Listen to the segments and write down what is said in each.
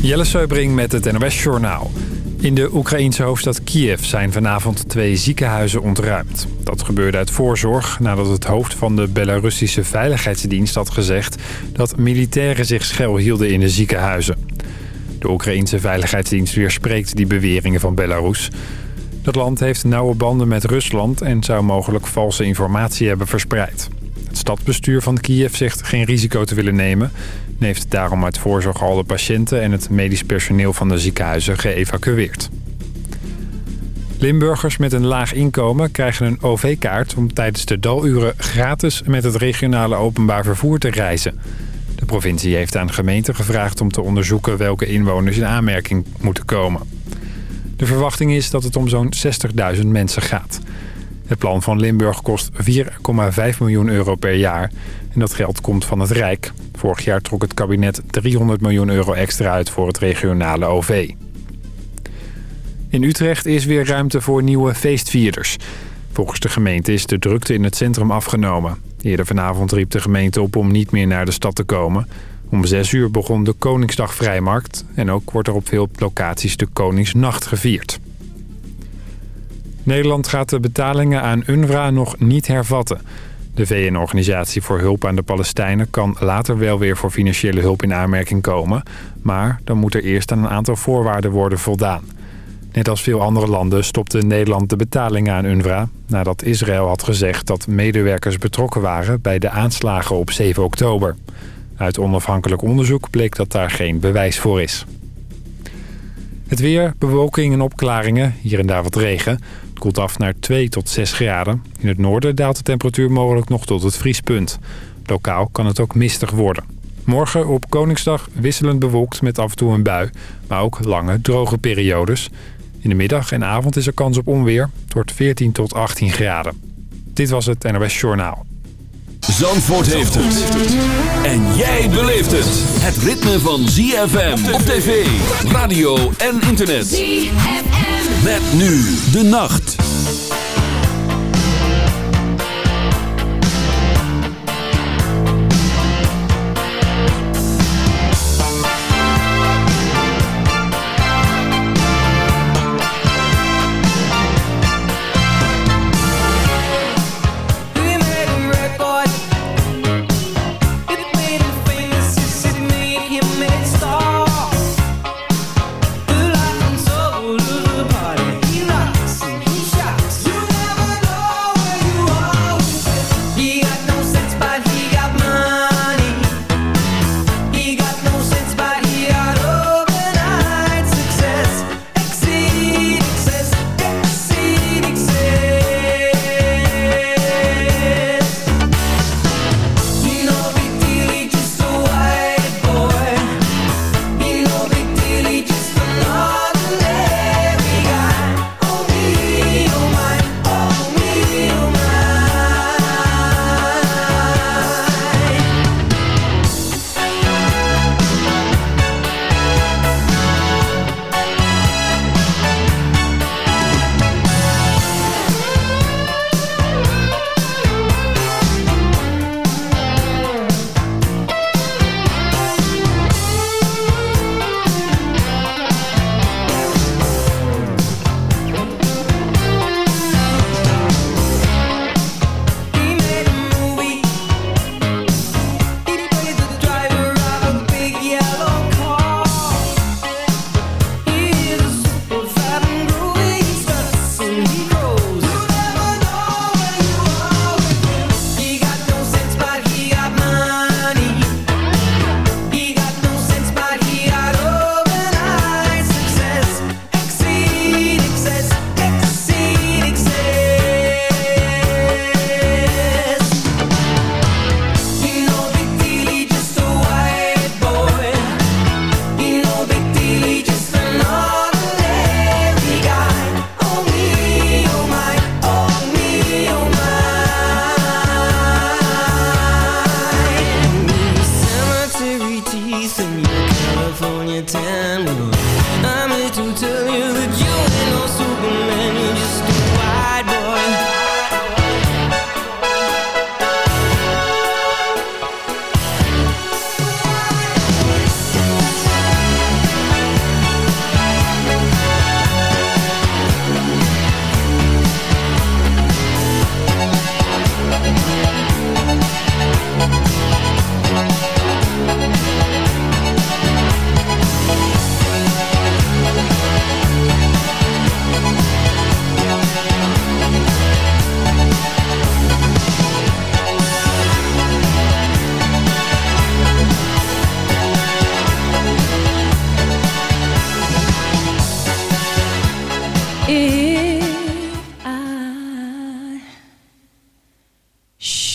Jelle Seubring met het NOS Journaal. In de Oekraïense hoofdstad Kiev zijn vanavond twee ziekenhuizen ontruimd. Dat gebeurde uit voorzorg nadat het hoofd van de Belarussische Veiligheidsdienst had gezegd... dat militairen zich schuilhielden in de ziekenhuizen. De Oekraïense Veiligheidsdienst weerspreekt die beweringen van Belarus. Dat land heeft nauwe banden met Rusland en zou mogelijk valse informatie hebben verspreid. Stadsbestuur van Kiev zegt geen risico te willen nemen heeft daarom uit voorzorg al de patiënten en het medisch personeel van de ziekenhuizen geëvacueerd. Limburgers met een laag inkomen krijgen een OV-kaart om tijdens de daluren gratis met het regionale openbaar vervoer te reizen. De provincie heeft aan gemeenten gevraagd om te onderzoeken welke inwoners in aanmerking moeten komen. De verwachting is dat het om zo'n 60.000 mensen gaat. Het plan van Limburg kost 4,5 miljoen euro per jaar en dat geld komt van het Rijk. Vorig jaar trok het kabinet 300 miljoen euro extra uit voor het regionale OV. In Utrecht is weer ruimte voor nieuwe feestvierders. Volgens de gemeente is de drukte in het centrum afgenomen. Eerder vanavond riep de gemeente op om niet meer naar de stad te komen. Om 6 uur begon de Koningsdag Vrijmarkt... en ook wordt er op veel locaties de Koningsnacht gevierd. Nederland gaat de betalingen aan UNRWA nog niet hervatten... De VN-organisatie voor hulp aan de Palestijnen kan later wel weer voor financiële hulp in aanmerking komen. Maar dan moet er eerst aan een aantal voorwaarden worden voldaan. Net als veel andere landen stopte Nederland de betalingen aan UNRWA... nadat Israël had gezegd dat medewerkers betrokken waren bij de aanslagen op 7 oktober. Uit onafhankelijk onderzoek bleek dat daar geen bewijs voor is. Het weer, bewolking en opklaringen, hier en daar wat regen koelt af naar 2 tot 6 graden. In het noorden daalt de temperatuur mogelijk nog tot het vriespunt. Lokaal kan het ook mistig worden. Morgen op Koningsdag wisselend bewolkt met af en toe een bui. Maar ook lange, droge periodes. In de middag en avond is er kans op onweer. Het wordt 14 tot 18 graden. Dit was het NOS Journaal. Zandvoort heeft het. En jij beleeft het. Het ritme van ZFM op tv, radio en internet. ZFM. Met nu de nacht.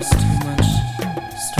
There's too much stress.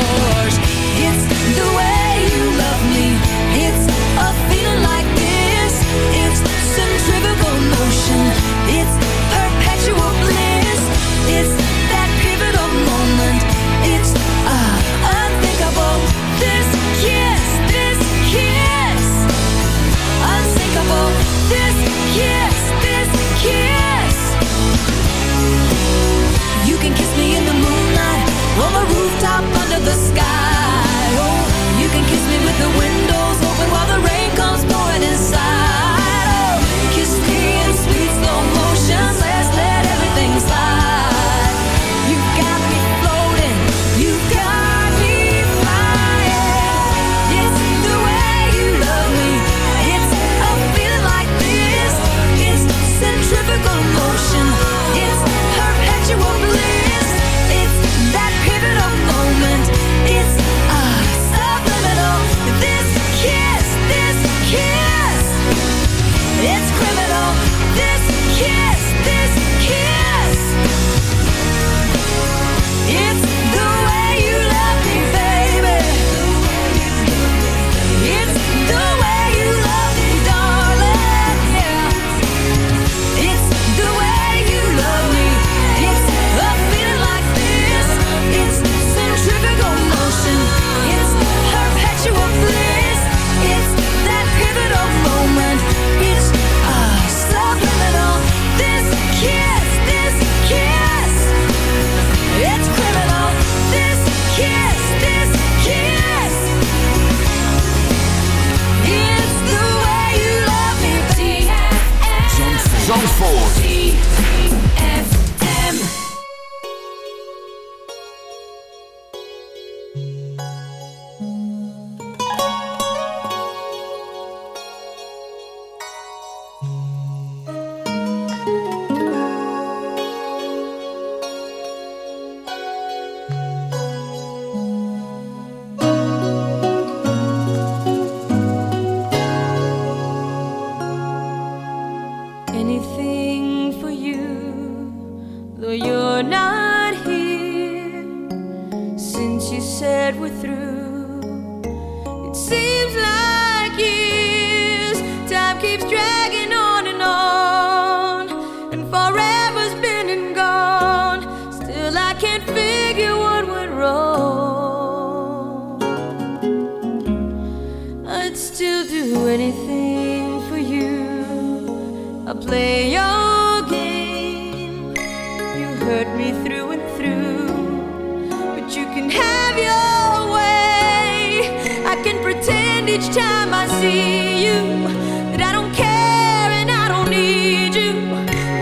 you can have your way. I can pretend each time I see you that I don't care and I don't need you.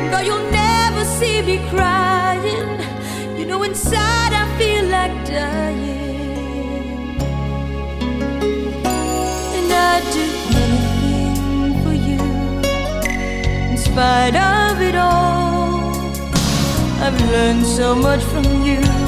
Though you'll never see me crying, you know inside I feel like dying. And I do anything for you, in spite of it all. I've learned so much from you.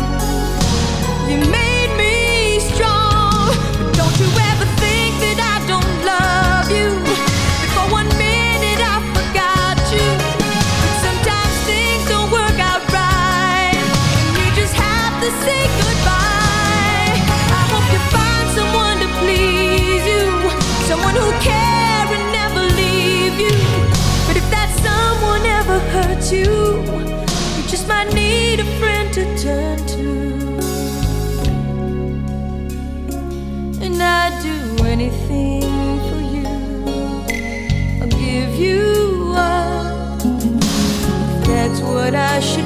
anything for you. I'll give you up. That's what I should.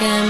And.